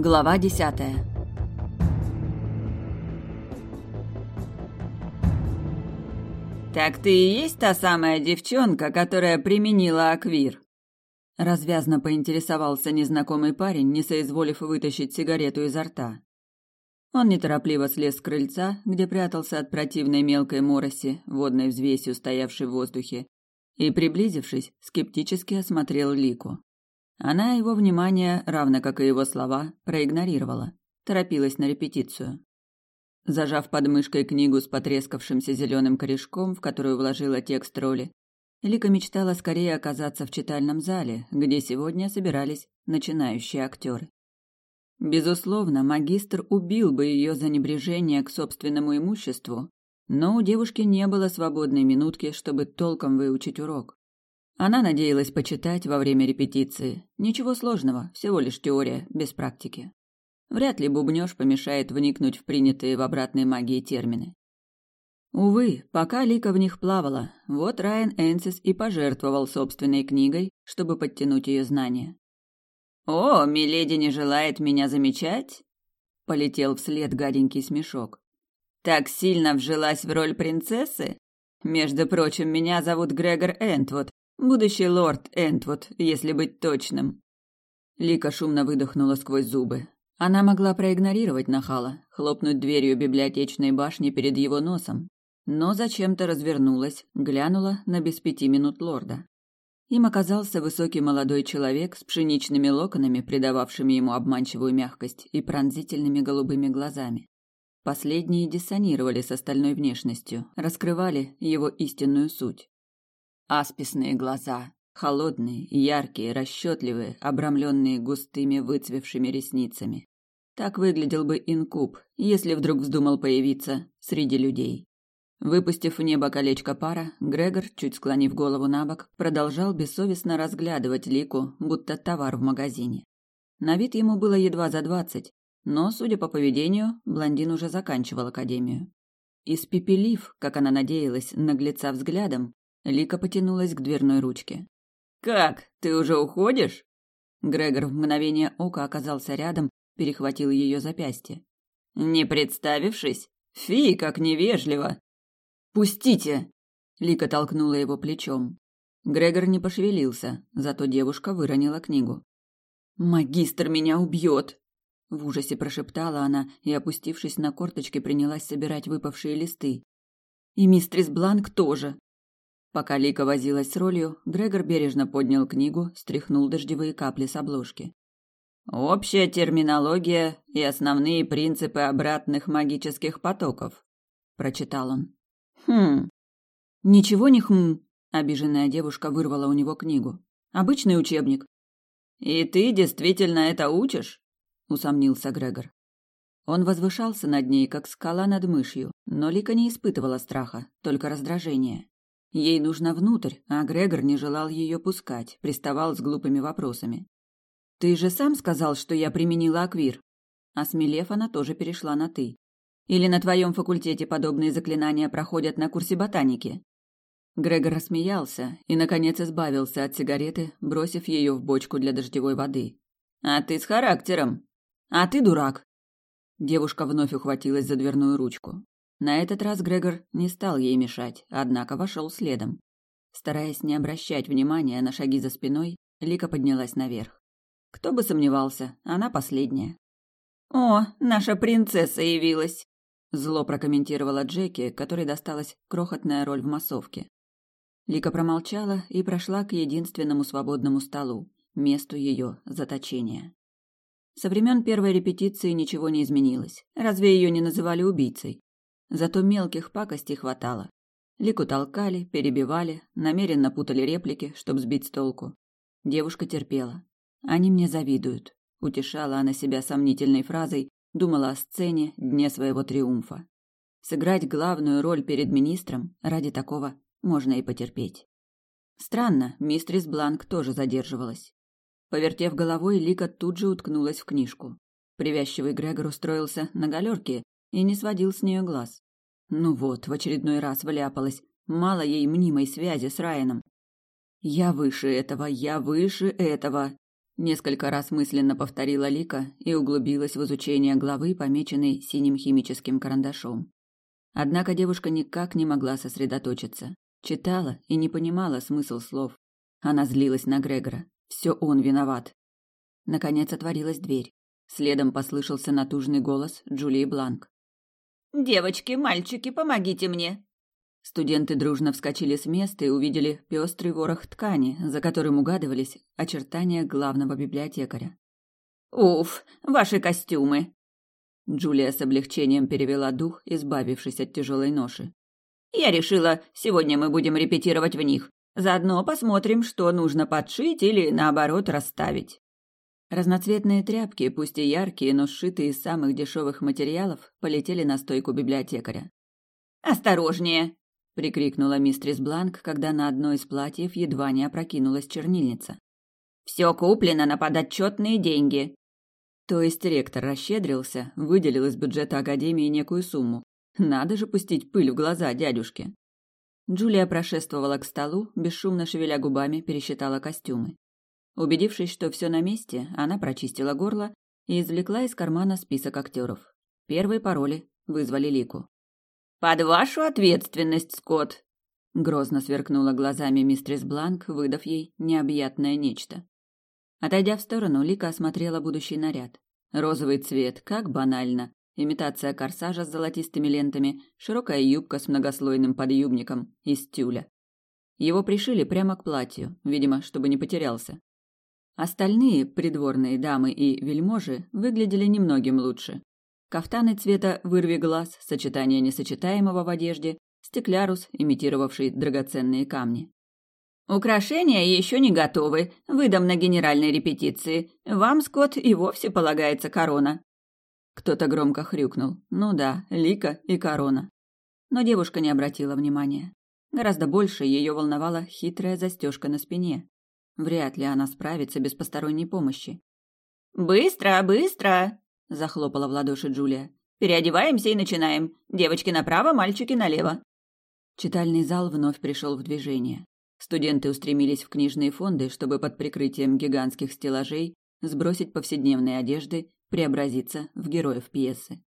Глава десятая «Так ты и есть та самая девчонка, которая применила аквир?» Развязно поинтересовался незнакомый парень, не соизволив вытащить сигарету изо рта. Он неторопливо слез с крыльца, где прятался от противной мелкой мороси, водной взвесью, стоявшей в воздухе, и, приблизившись, скептически осмотрел Лику. Она его внимание, равно как и его слова, проигнорировала, торопилась на репетицию. Зажав под мышкой книгу с потрескавшимся зеленым корешком, в которую вложила текст роли, Лика мечтала скорее оказаться в читальном зале, где сегодня собирались начинающие актеры. Безусловно, магистр убил бы ее за небрежение к собственному имуществу, но у девушки не было свободной минутки, чтобы толком выучить урок. Она надеялась почитать во время репетиции. Ничего сложного, всего лишь теория, без практики. Вряд ли бубнёж помешает вникнуть в принятые в обратной магии термины. Увы, пока Лика в них плавала, вот Райан Энсис и пожертвовал собственной книгой, чтобы подтянуть ее знания. «О, миледи не желает меня замечать?» Полетел вслед гаденький смешок. «Так сильно вжилась в роль принцессы? Между прочим, меня зовут Грегор Энтвуд, будущий лорд Энтвуд, если быть точным». Лика шумно выдохнула сквозь зубы. Она могла проигнорировать нахала, хлопнуть дверью библиотечной башни перед его носом, но зачем-то развернулась, глянула на без пяти минут лорда. Им оказался высокий молодой человек с пшеничными локонами, придававшими ему обманчивую мягкость, и пронзительными голубыми глазами. Последние диссонировали с остальной внешностью, раскрывали его истинную суть. Асписные глаза, холодные, яркие, расчетливые, обрамленные густыми выцвевшими ресницами. Так выглядел бы инкуб, если вдруг вздумал появиться среди людей. Выпустив в небо колечко пара, Грегор, чуть склонив голову на бок, продолжал бессовестно разглядывать Лику, будто товар в магазине. На вид ему было едва за двадцать, но, судя по поведению, блондин уже заканчивал академию. Испепелив, как она надеялась, наглеца взглядом, Лика потянулась к дверной ручке. «Как? Ты уже уходишь?» Грегор в мгновение ока оказался рядом, перехватил ее запястье. «Не представившись? Фи, как невежливо!» «Пустите!» Лика толкнула его плечом. Грегор не пошевелился, зато девушка выронила книгу. «Магистр меня убьет!» В ужасе прошептала она и, опустившись на корточки, принялась собирать выпавшие листы. «И мистрис Бланк тоже!» Пока Лика возилась с ролью, Грегор бережно поднял книгу, стряхнул дождевые капли с обложки. «Общая терминология и основные принципы обратных магических потоков», – прочитал он. Хм. Ничего не хм. Обиженная девушка вырвала у него книгу. Обычный учебник. И ты действительно это учишь? усомнился Грегор. Он возвышался над ней, как скала над мышью, но Лика не испытывала страха, только раздражение. Ей нужно внутрь, а Грегор не желал ее пускать, приставал с глупыми вопросами. «Ты же сам сказал, что я применила аквир». Осмелев, она тоже перешла на «ты». Или на твоем факультете подобные заклинания проходят на курсе ботаники?» Грегор рассмеялся и, наконец, избавился от сигареты, бросив ее в бочку для дождевой воды. «А ты с характером!» «А ты дурак!» Девушка вновь ухватилась за дверную ручку. На этот раз Грегор не стал ей мешать, однако вошел следом. Стараясь не обращать внимания на шаги за спиной, Лика поднялась наверх. Кто бы сомневался, она последняя. «О, наша принцесса явилась!» Зло прокомментировала Джеки, которой досталась крохотная роль в массовке. Лика промолчала и прошла к единственному свободному столу, месту ее заточения. Со времен первой репетиции ничего не изменилось. Разве ее не называли убийцей? Зато мелких пакостей хватало. Лику толкали, перебивали, намеренно путали реплики, чтобы сбить с толку. Девушка терпела. Они мне завидуют. Утешала она себя сомнительной фразой, думала о сцене, дне своего триумфа. Сыграть главную роль перед министром ради такого можно и потерпеть. Странно, мистрис Бланк тоже задерживалась. Повертев головой, Лика тут же уткнулась в книжку. Привязчивый Грегор устроился на галерке и не сводил с нее глаз. Ну вот, в очередной раз вляпалась. Мало ей мнимой связи с Райаном. «Я выше этого, я выше этого!» Несколько раз мысленно повторила Лика и углубилась в изучение главы, помеченной синим химическим карандашом. Однако девушка никак не могла сосредоточиться. Читала и не понимала смысл слов. Она злилась на Грегора. Все он виноват. Наконец отворилась дверь. Следом послышался натужный голос Джулии Бланк. «Девочки, мальчики, помогите мне!» Студенты дружно вскочили с места и увидели пестрый ворох ткани, за которым угадывались очертания главного библиотекаря. «Уф, ваши костюмы!» Джулия с облегчением перевела дух, избавившись от тяжелой ноши. «Я решила, сегодня мы будем репетировать в них. Заодно посмотрим, что нужно подшить или, наоборот, расставить». Разноцветные тряпки, пусть и яркие, но сшитые из самых дешевых материалов, полетели на стойку библиотекаря. «Осторожнее!» — прикрикнула мистрис Бланк, когда на одно из платьев едва не опрокинулась чернильница. «Все куплено на подотчетные деньги!» То есть ректор расщедрился, выделил из бюджета Академии некую сумму. Надо же пустить пыль в глаза дядюшке. Джулия прошествовала к столу, бесшумно шевеля губами, пересчитала костюмы. Убедившись, что все на месте, она прочистила горло и извлекла из кармана список актеров. Первые пароли вызвали Лику. «Под вашу ответственность, Скотт!» Грозно сверкнула глазами мистрис Бланк, выдав ей необъятное нечто. Отойдя в сторону, Лика осмотрела будущий наряд. Розовый цвет, как банально. Имитация корсажа с золотистыми лентами, широкая юбка с многослойным подъюбником из тюля. Его пришили прямо к платью, видимо, чтобы не потерялся. Остальные придворные дамы и вельможи выглядели немногим лучше. Кафтаны цвета вырви глаз, сочетание несочетаемого в одежде, стеклярус, имитировавший драгоценные камни. «Украшения еще не готовы. Выдам на генеральной репетиции. Вам, Скотт, и вовсе полагается корона». Кто-то громко хрюкнул. Ну да, Лика и корона. Но девушка не обратила внимания. Гораздо больше ее волновала хитрая застежка на спине. Вряд ли она справится без посторонней помощи. «Быстро, быстро!» – захлопала в ладоши Джулия. «Переодеваемся и начинаем. Девочки направо, мальчики налево». Читальный зал вновь пришел в движение. Студенты устремились в книжные фонды, чтобы под прикрытием гигантских стеллажей сбросить повседневные одежды, преобразиться в героев пьесы.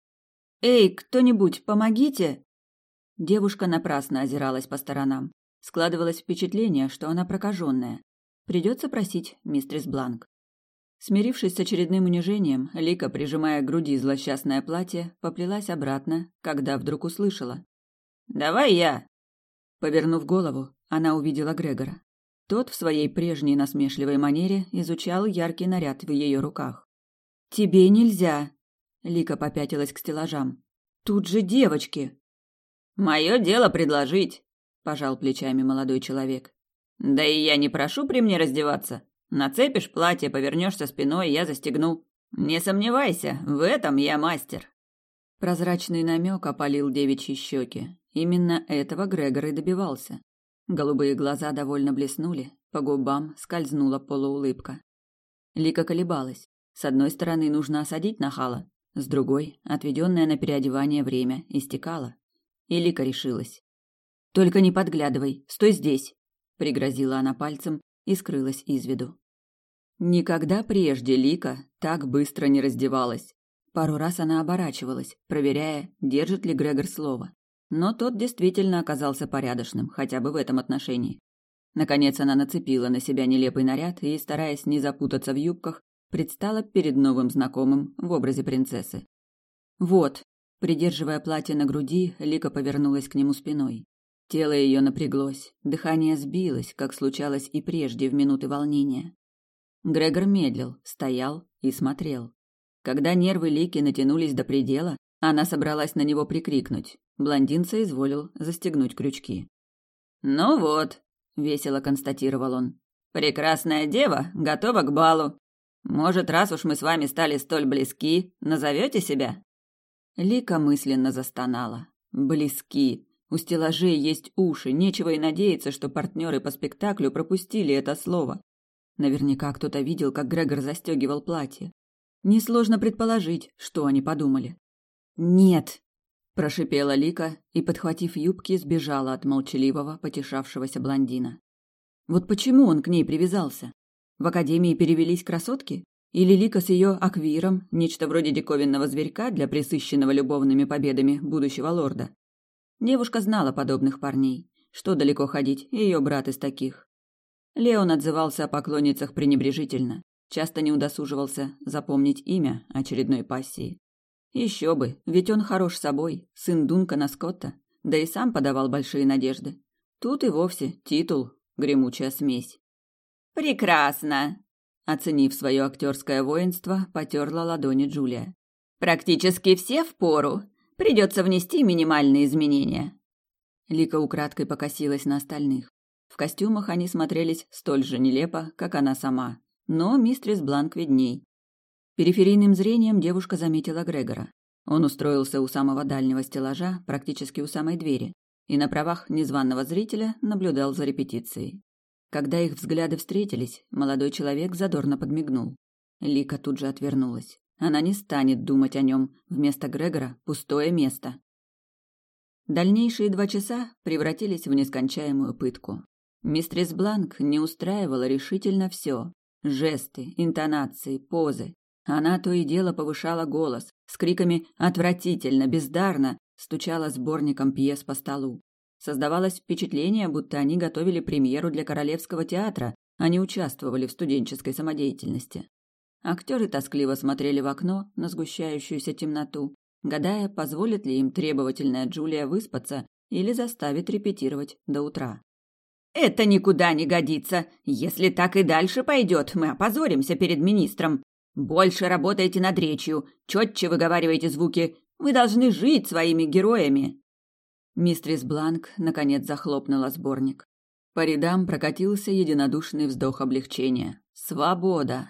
«Эй, кто-нибудь, помогите!» Девушка напрасно озиралась по сторонам. Складывалось впечатление, что она прокаженная. Придется просить мистрис Бланк. Смирившись с очередным унижением, Лика, прижимая к груди злосчастное платье, поплелась обратно, когда вдруг услышала. «Давай я!» Повернув голову, она увидела Грегора. Тот в своей прежней насмешливой манере изучал яркий наряд в ее руках. «Тебе нельзя!» Лика попятилась к стеллажам. «Тут же девочки!» «Мое дело предложить!» – пожал плечами молодой человек. Да и я не прошу при мне раздеваться. Нацепишь платье, повернешься спиной, я застегну. Не сомневайся, в этом я мастер. Прозрачный намек опалил девичьи щеки. Именно этого Грегор и добивался. Голубые глаза довольно блеснули, по губам скользнула полуулыбка. Лика колебалась. С одной стороны, нужно осадить нахала, с другой, отведенное на переодевание время истекало. И Лика решилась. «Только не подглядывай, стой здесь!» Пригрозила она пальцем и скрылась из виду. Никогда прежде Лика так быстро не раздевалась. Пару раз она оборачивалась, проверяя, держит ли Грегор слово. Но тот действительно оказался порядочным, хотя бы в этом отношении. Наконец она нацепила на себя нелепый наряд и, стараясь не запутаться в юбках, предстала перед новым знакомым в образе принцессы. Вот, придерживая платье на груди, Лика повернулась к нему спиной. Тело ее напряглось, дыхание сбилось, как случалось и прежде в минуты волнения. Грегор медлил, стоял и смотрел. Когда нервы Лики натянулись до предела, она собралась на него прикрикнуть. Блондин соизволил застегнуть крючки. «Ну вот», — весело констатировал он, — «прекрасная дева готова к балу. Может, раз уж мы с вами стали столь близки, назовете себя?» Лика мысленно застонала. «Близки. У стеллажей есть уши, нечего и надеяться, что партнеры по спектаклю пропустили это слово. Наверняка кто-то видел, как Грегор застегивал платье. Несложно предположить, что они подумали. «Нет!» – прошипела Лика и, подхватив юбки, сбежала от молчаливого, потешавшегося блондина. Вот почему он к ней привязался? В академии перевелись красотки? Или Лика с ее аквиром, нечто вроде диковинного зверька для присыщенного любовными победами будущего лорда? Девушка знала подобных парней. Что далеко ходить, ее брат из таких. Леон отзывался о поклонницах пренебрежительно, часто не удосуживался запомнить имя очередной пассии. Еще бы, ведь он хорош собой, сын Дункана Скотта, да и сам подавал большие надежды. Тут и вовсе титул, гремучая смесь. «Прекрасно!» Оценив свое актерское воинство, потерла ладони Джулия. «Практически все в пору. Придется внести минимальные изменения». Лика украдкой покосилась на остальных. В костюмах они смотрелись столь же нелепо, как она сама. Но мистрис Бланк видней. Периферийным зрением девушка заметила Грегора. Он устроился у самого дальнего стеллажа, практически у самой двери, и на правах незваного зрителя наблюдал за репетицией. Когда их взгляды встретились, молодой человек задорно подмигнул. Лика тут же отвернулась. Она не станет думать о нем. Вместо Грегора пустое место. Дальнейшие два часа превратились в нескончаемую пытку. Мистрис Бланк не устраивала решительно все. Жесты, интонации, позы. Она то и дело повышала голос, с криками «отвратительно», «бездарно», стучала сборником пьес по столу. Создавалось впечатление, будто они готовили премьеру для Королевского театра, а не участвовали в студенческой самодеятельности. Актеры тоскливо смотрели в окно на сгущающуюся темноту, гадая, позволит ли им требовательная Джулия выспаться или заставит репетировать до утра. «Это никуда не годится. Если так и дальше пойдет, мы опозоримся перед министром. Больше работайте над речью, четче выговаривайте звуки. Вы должны жить своими героями». Мистрис Бланк наконец захлопнула сборник. По рядам прокатился единодушный вздох облегчения. «Свобода!»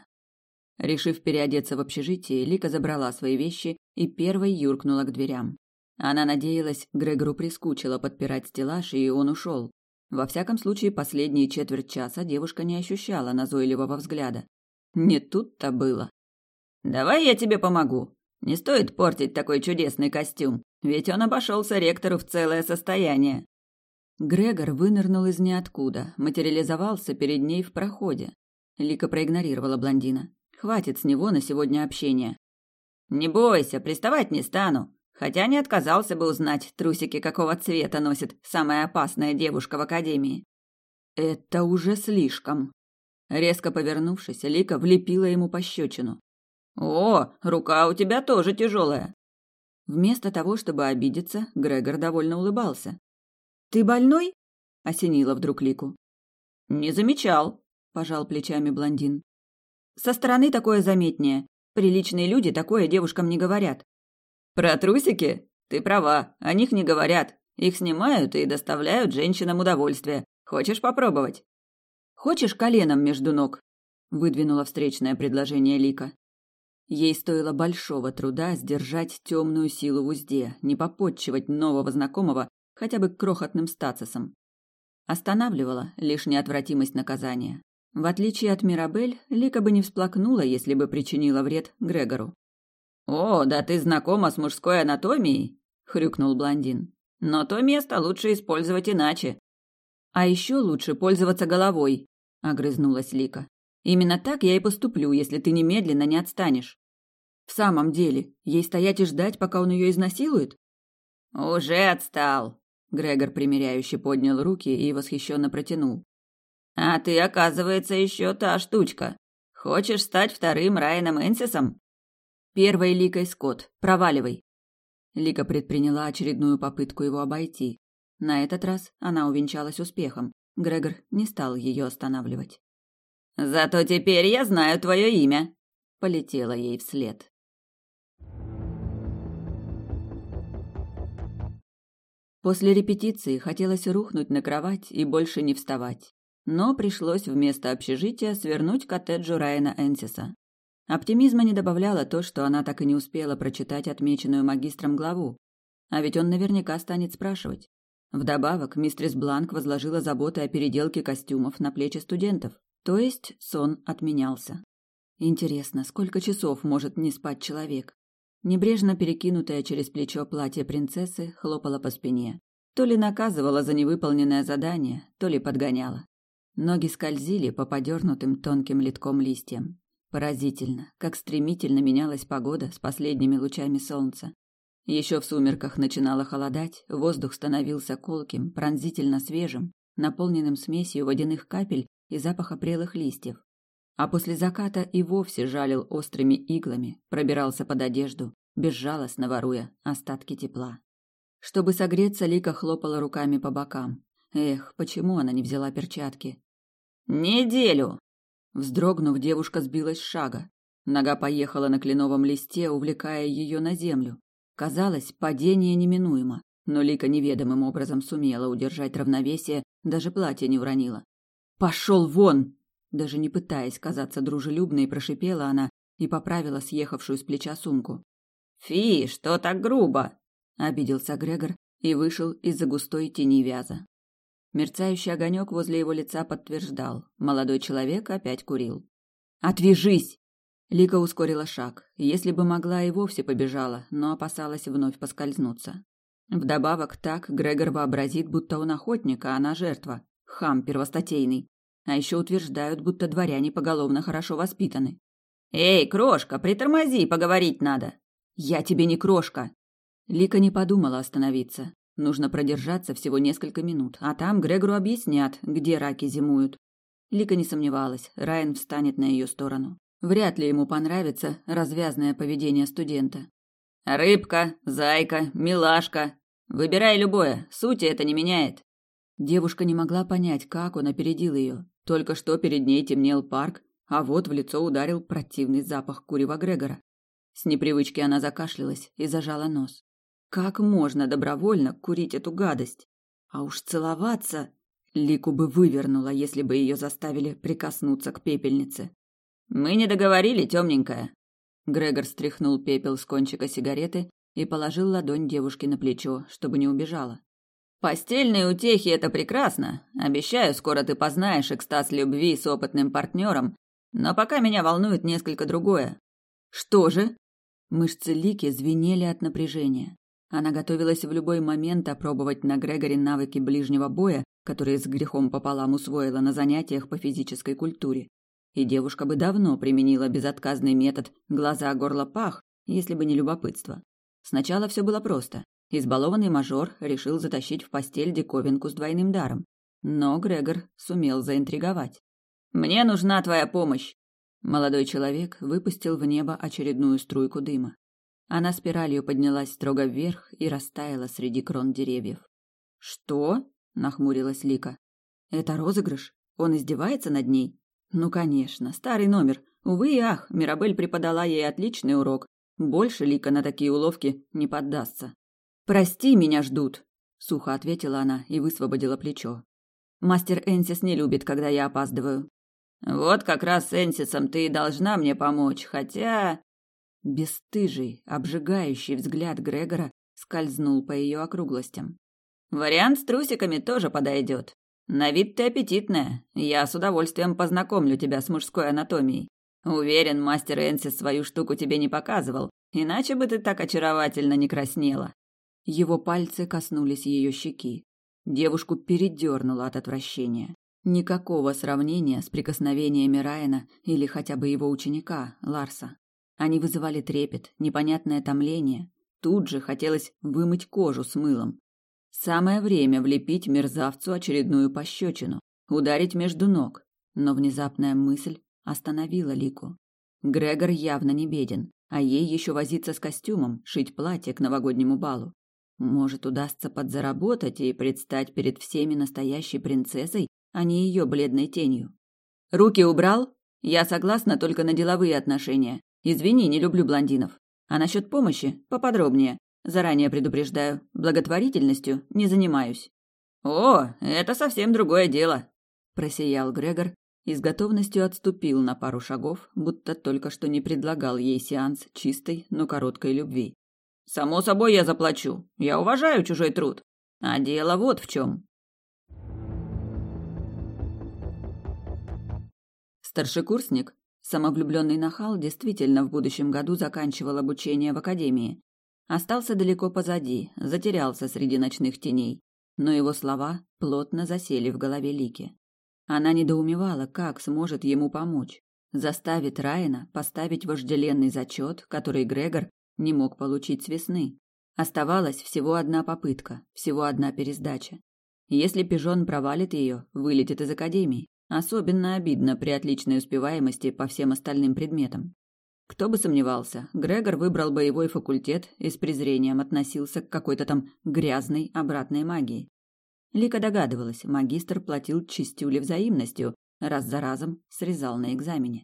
Решив переодеться в общежитие, Лика забрала свои вещи и первой юркнула к дверям. Она надеялась, Грегору прискучило подпирать стеллаж, и он ушел. Во всяком случае, последние четверть часа девушка не ощущала назойливого взгляда. Не тут-то было. «Давай я тебе помогу. Не стоит портить такой чудесный костюм, ведь он обошелся ректору в целое состояние». Грегор вынырнул из ниоткуда, материализовался перед ней в проходе. Лика проигнорировала блондина. Хватит с него на сегодня общения. Не бойся, приставать не стану. Хотя не отказался бы узнать, трусики какого цвета носит самая опасная девушка в академии. Это уже слишком. Резко повернувшись, Лика влепила ему пощечину. О, рука у тебя тоже тяжелая. Вместо того, чтобы обидеться, Грегор довольно улыбался. Ты больной? осенила вдруг Лику. Не замечал, пожал плечами блондин. Со стороны такое заметнее. Приличные люди такое девушкам не говорят. Про трусики? Ты права, о них не говорят. Их снимают и доставляют женщинам удовольствие. Хочешь попробовать? Хочешь коленом между ног? Выдвинула встречное предложение Лика. Ей стоило большого труда сдержать темную силу в узде, не попотчевать нового знакомого хотя бы крохотным стацисом. Останавливала лишь неотвратимость наказания. В отличие от Мирабель, Лика бы не всплакнула, если бы причинила вред Грегору. «О, да ты знакома с мужской анатомией?» — хрюкнул блондин. «Но то место лучше использовать иначе». «А еще лучше пользоваться головой», — огрызнулась Лика. «Именно так я и поступлю, если ты немедленно не отстанешь». «В самом деле, ей стоять и ждать, пока он ее изнасилует?» «Уже отстал», — Грегор примиряюще поднял руки и восхищенно протянул. А ты, оказывается, еще та штучка. Хочешь стать вторым Райаном Энсисом? Первой Ликой Скотт. Проваливай. Лика предприняла очередную попытку его обойти. На этот раз она увенчалась успехом. Грегор не стал ее останавливать. Зато теперь я знаю твое имя. Полетела ей вслед. После репетиции хотелось рухнуть на кровать и больше не вставать но пришлось вместо общежития свернуть к коттеджу Райана Энсиса. Оптимизма не добавляло то, что она так и не успела прочитать отмеченную магистром главу. А ведь он наверняка станет спрашивать. Вдобавок, мистрис Бланк возложила заботы о переделке костюмов на плечи студентов, то есть сон отменялся. Интересно, сколько часов может не спать человек? Небрежно перекинутое через плечо платье принцессы хлопало по спине. То ли наказывала за невыполненное задание, то ли подгоняла. Ноги скользили по подернутым тонким литком листьям. Поразительно, как стремительно менялась погода с последними лучами солнца. Еще в сумерках начинало холодать, воздух становился колким, пронзительно свежим, наполненным смесью водяных капель и запаха прелых листьев. А после заката и вовсе жалил острыми иглами, пробирался под одежду, безжалостно воруя остатки тепла. Чтобы согреться, Лика хлопала руками по бокам. Эх, почему она не взяла перчатки? «Неделю!» Вздрогнув, девушка сбилась с шага. Нога поехала на кленовом листе, увлекая ее на землю. Казалось, падение неминуемо, но Лика неведомым образом сумела удержать равновесие, даже платье не уронила. «Пошел вон!» Даже не пытаясь казаться дружелюбной, прошипела она и поправила съехавшую с плеча сумку. «Фи, что так грубо?» — обиделся Грегор и вышел из-за густой тени вяза. Мерцающий огонек возле его лица подтверждал. Молодой человек опять курил. «Отвяжись!» Лика ускорила шаг. Если бы могла, и вовсе побежала, но опасалась вновь поскользнуться. Вдобавок так Грегор вообразит, будто он охотник, а она жертва. Хам первостатейный. А еще утверждают, будто дворяне поголовно хорошо воспитаны. «Эй, крошка, притормози, поговорить надо!» «Я тебе не крошка!» Лика не подумала остановиться. Нужно продержаться всего несколько минут, а там Грегору объяснят, где раки зимуют. Лика не сомневалась, Райан встанет на ее сторону. Вряд ли ему понравится развязное поведение студента. «Рыбка, зайка, милашка. Выбирай любое, сути это не меняет». Девушка не могла понять, как он опередил ее. Только что перед ней темнел парк, а вот в лицо ударил противный запах курева Грегора. С непривычки она закашлялась и зажала нос. Как можно добровольно курить эту гадость? А уж целоваться... Лику бы вывернула, если бы ее заставили прикоснуться к пепельнице. «Мы не договорили, темненькая». Грегор стряхнул пепел с кончика сигареты и положил ладонь девушке на плечо, чтобы не убежала. «Постельные утехи — это прекрасно. Обещаю, скоро ты познаешь экстаз любви с опытным партнером, но пока меня волнует несколько другое». «Что же?» Мышцы Лики звенели от напряжения. Она готовилась в любой момент опробовать на Грегоре навыки ближнего боя, которые с грехом пополам усвоила на занятиях по физической культуре. И девушка бы давно применила безотказный метод «глаза, горло, пах», если бы не любопытство. Сначала все было просто. Избалованный мажор решил затащить в постель диковинку с двойным даром. Но Грегор сумел заинтриговать. «Мне нужна твоя помощь!» Молодой человек выпустил в небо очередную струйку дыма. Она спиралью поднялась строго вверх и растаяла среди крон деревьев. «Что?» – нахмурилась Лика. «Это розыгрыш? Он издевается над ней?» «Ну, конечно, старый номер. Увы и ах, Мирабель преподала ей отличный урок. Больше Лика на такие уловки не поддастся». «Прости, меня ждут», – сухо ответила она и высвободила плечо. «Мастер Энсис не любит, когда я опаздываю». «Вот как раз с Энсисом ты и должна мне помочь, хотя...» Бесстыжий, обжигающий взгляд Грегора скользнул по ее округлостям. «Вариант с трусиками тоже подойдет. На вид ты аппетитная. Я с удовольствием познакомлю тебя с мужской анатомией. Уверен, мастер Энси свою штуку тебе не показывал, иначе бы ты так очаровательно не краснела». Его пальцы коснулись ее щеки. Девушку передернуло от отвращения. Никакого сравнения с прикосновениями Райана или хотя бы его ученика, Ларса. Они вызывали трепет, непонятное томление. Тут же хотелось вымыть кожу с мылом. Самое время влепить мерзавцу очередную пощечину, ударить между ног. Но внезапная мысль остановила Лику. Грегор явно не беден, а ей еще возиться с костюмом, шить платье к новогоднему балу. Может, удастся подзаработать и предстать перед всеми настоящей принцессой, а не ее бледной тенью. «Руки убрал? Я согласна только на деловые отношения. Извини, не люблю блондинов. А насчет помощи поподробнее. Заранее предупреждаю, благотворительностью не занимаюсь. О, это совсем другое дело, просиял Грегор и с готовностью отступил на пару шагов, будто только что не предлагал ей сеанс чистой, но короткой любви. Само собой я заплачу. Я уважаю чужой труд. А дело вот в чем. Старшекурсник Самовлюбленный нахал действительно в будущем году заканчивал обучение в академии. Остался далеко позади, затерялся среди ночных теней, но его слова плотно засели в голове Лики. Она недоумевала, как сможет ему помочь. Заставит Райана поставить вожделенный зачет, который Грегор не мог получить с весны. Оставалась всего одна попытка, всего одна пересдача. Если пижон провалит ее, вылетит из академии. Особенно обидно при отличной успеваемости по всем остальным предметам. Кто бы сомневался, Грегор выбрал боевой факультет и с презрением относился к какой-то там грязной обратной магии. Лика догадывалась, магистр платил чистюли взаимностью, раз за разом срезал на экзамене.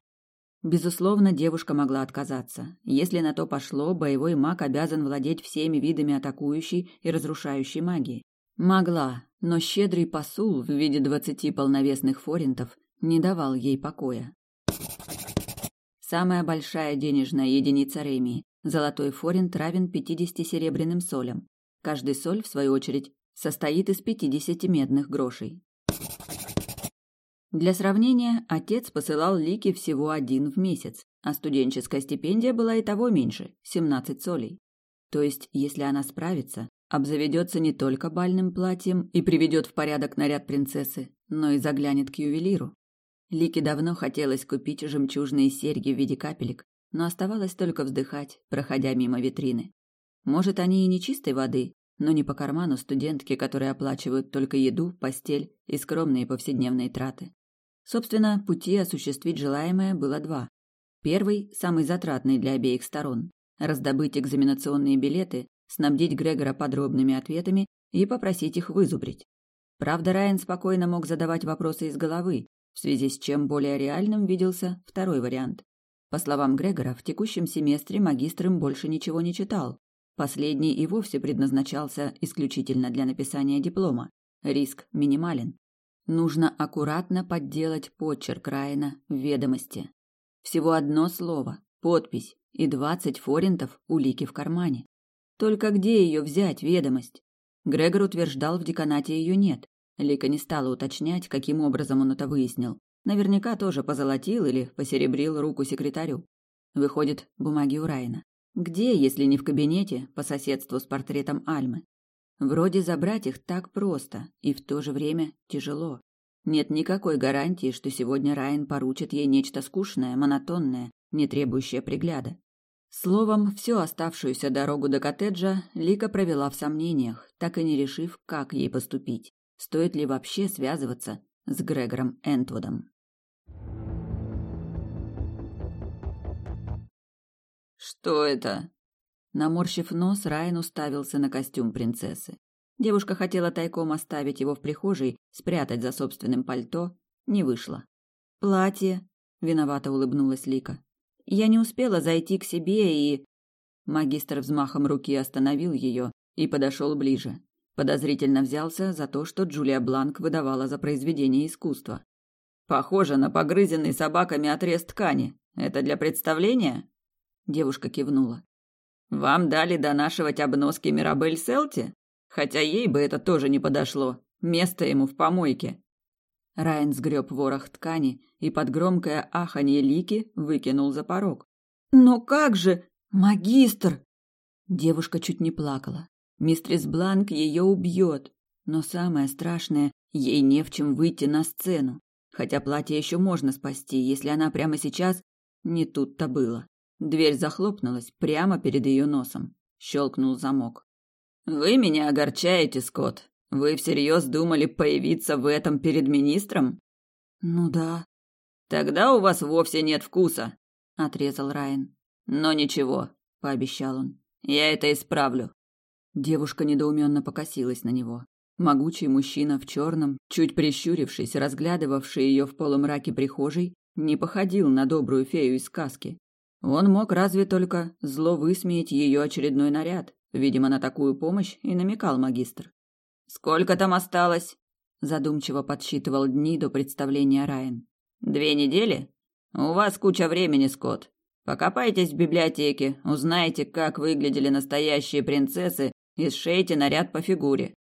Безусловно, девушка могла отказаться. Если на то пошло, боевой маг обязан владеть всеми видами атакующей и разрушающей магии. Могла, но щедрый посул в виде двадцати полновесных форинтов не давал ей покоя. Самая большая денежная единица Ремии. Золотой форинт равен 50 серебряным солям. Каждый соль, в свою очередь, состоит из 50 медных грошей. Для сравнения, отец посылал Лике всего один в месяц, а студенческая стипендия была и того меньше – 17 солей. То есть, если она справится, обзаведется не только бальным платьем и приведет в порядок наряд принцессы, но и заглянет к ювелиру. Лике давно хотелось купить жемчужные серьги в виде капелек, но оставалось только вздыхать, проходя мимо витрины. Может, они и не чистой воды, но не по карману студентки, которые оплачивают только еду, постель и скромные повседневные траты. Собственно, пути осуществить желаемое было два. Первый, самый затратный для обеих сторон – раздобыть экзаменационные билеты, снабдить Грегора подробными ответами и попросить их вызубрить. Правда, Райан спокойно мог задавать вопросы из головы, в связи с чем более реальным виделся второй вариант. По словам Грегора, в текущем семестре магистр им больше ничего не читал. Последний и вовсе предназначался исключительно для написания диплома. Риск минимален. Нужно аккуратно подделать почерк Райана в ведомости. Всего одно слово, подпись и двадцать форинтов улики в кармане. Только где ее взять, ведомость? Грегор утверждал, в деканате ее нет. Лика не стала уточнять, каким образом он это выяснил. Наверняка тоже позолотил или посеребрил руку секретарю. Выходит, бумаги у Райна. Где, если не в кабинете, по соседству с портретом Альмы? Вроде забрать их так просто и в то же время тяжело. Нет никакой гарантии, что сегодня Райан поручит ей нечто скучное, монотонное, не требующее пригляда. Словом, всю оставшуюся дорогу до коттеджа Лика провела в сомнениях, так и не решив, как ей поступить. Стоит ли вообще связываться с Грегором Энтвудом? «Что это?» Наморщив нос, Райан уставился на костюм принцессы. Девушка хотела тайком оставить его в прихожей, спрятать за собственным пальто. Не вышло. «Платье», — виновато улыбнулась Лика. «Я не успела зайти к себе и...» Магистр взмахом руки остановил ее и подошел ближе. Подозрительно взялся за то, что Джулия Бланк выдавала за произведение искусства. «Похоже на погрызенный собаками отрез ткани. Это для представления?» Девушка кивнула. «Вам дали донашивать обноски Мирабель Селти? Хотя ей бы это тоже не подошло. Место ему в помойке». Райан сгреб ворох ткани и под громкое аханье Лики выкинул за порог. «Но как же? Магистр!» Девушка чуть не плакала. Мистрис Бланк ее убьет. Но самое страшное, ей не в чем выйти на сцену. Хотя платье еще можно спасти, если она прямо сейчас... Не тут-то было. Дверь захлопнулась прямо перед ее носом. Щелкнул замок. «Вы меня огорчаете, Скотт. Вы всерьез думали появиться в этом перед министром?» «Ну да». «Тогда у вас вовсе нет вкуса», — отрезал Райан. «Но ничего», — пообещал он. «Я это исправлю. Девушка недоуменно покосилась на него. Могучий мужчина в черном, чуть прищурившись, разглядывавший ее в полумраке прихожей, не походил на добрую фею из сказки. Он мог разве только зло высмеять ее очередной наряд. Видимо, на такую помощь и намекал магистр. «Сколько там осталось?» Задумчиво подсчитывал дни до представления Райан. «Две недели? У вас куча времени, Скотт. Покопайтесь в библиотеке, узнайте, как выглядели настоящие принцессы и сшейте наряд по фигуре.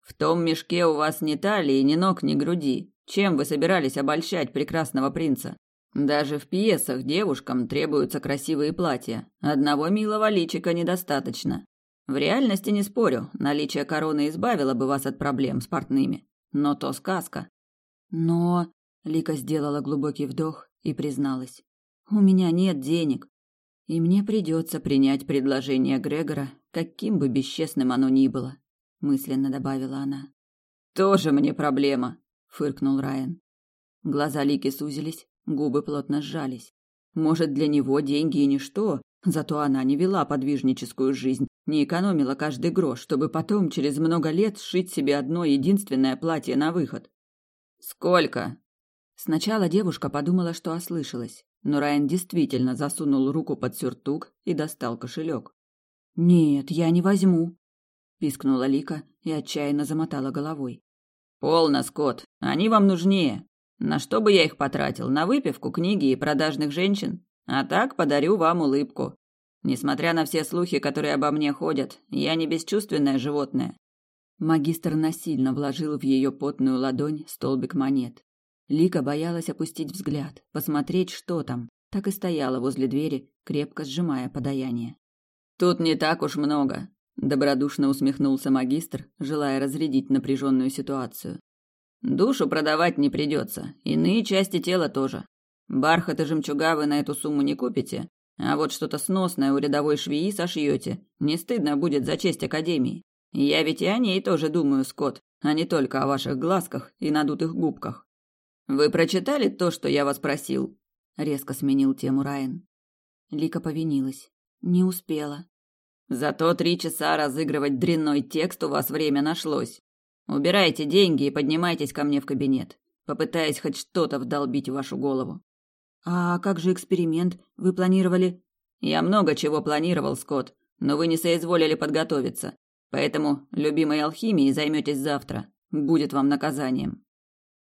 В том мешке у вас ни талии, ни ног, ни груди. Чем вы собирались обольщать прекрасного принца? Даже в пьесах девушкам требуются красивые платья. Одного милого личика недостаточно. В реальности не спорю, наличие короны избавило бы вас от проблем с портными. Но то сказка. Но... Лика сделала глубокий вдох и призналась. «У меня нет денег, и мне придется принять предложение Грегора, каким бы бесчестным оно ни было», — мысленно добавила она. «Тоже мне проблема», — фыркнул Райан. Глаза Лики сузились, губы плотно сжались. Может, для него деньги и ничто, зато она не вела подвижническую жизнь, не экономила каждый грош, чтобы потом через много лет сшить себе одно единственное платье на выход. «Сколько?» Сначала девушка подумала, что ослышалась, но Райан действительно засунул руку под сюртук и достал кошелек. «Нет, я не возьму», — пискнула Лика и отчаянно замотала головой. «Полно, Скотт, они вам нужнее. На что бы я их потратил? На выпивку, книги и продажных женщин? А так подарю вам улыбку. Несмотря на все слухи, которые обо мне ходят, я не бесчувственное животное». Магистр насильно вложил в ее потную ладонь столбик монет. Лика боялась опустить взгляд, посмотреть, что там, так и стояла возле двери, крепко сжимая подаяние. «Тут не так уж много», – добродушно усмехнулся магистр, желая разрядить напряженную ситуацию. «Душу продавать не придется, иные части тела тоже. Бархат и жемчуга вы на эту сумму не купите, а вот что-то сносное у рядовой швеи сошьете. Не стыдно будет за честь Академии. Я ведь и о ней тоже думаю, Скотт, а не только о ваших глазках и надутых губках. Вы прочитали то, что я вас просил? Резко сменил тему Райан. Лика повинилась. Не успела. Зато три часа разыгрывать дрянной текст у вас время нашлось. Убирайте деньги и поднимайтесь ко мне в кабинет. Попытаясь хоть что-то вдолбить в вашу голову. А как же эксперимент? Вы планировали? Я много чего планировал, Скотт, но вы не соизволили подготовиться. Поэтому любимой алхимией займетесь завтра. Будет вам наказанием.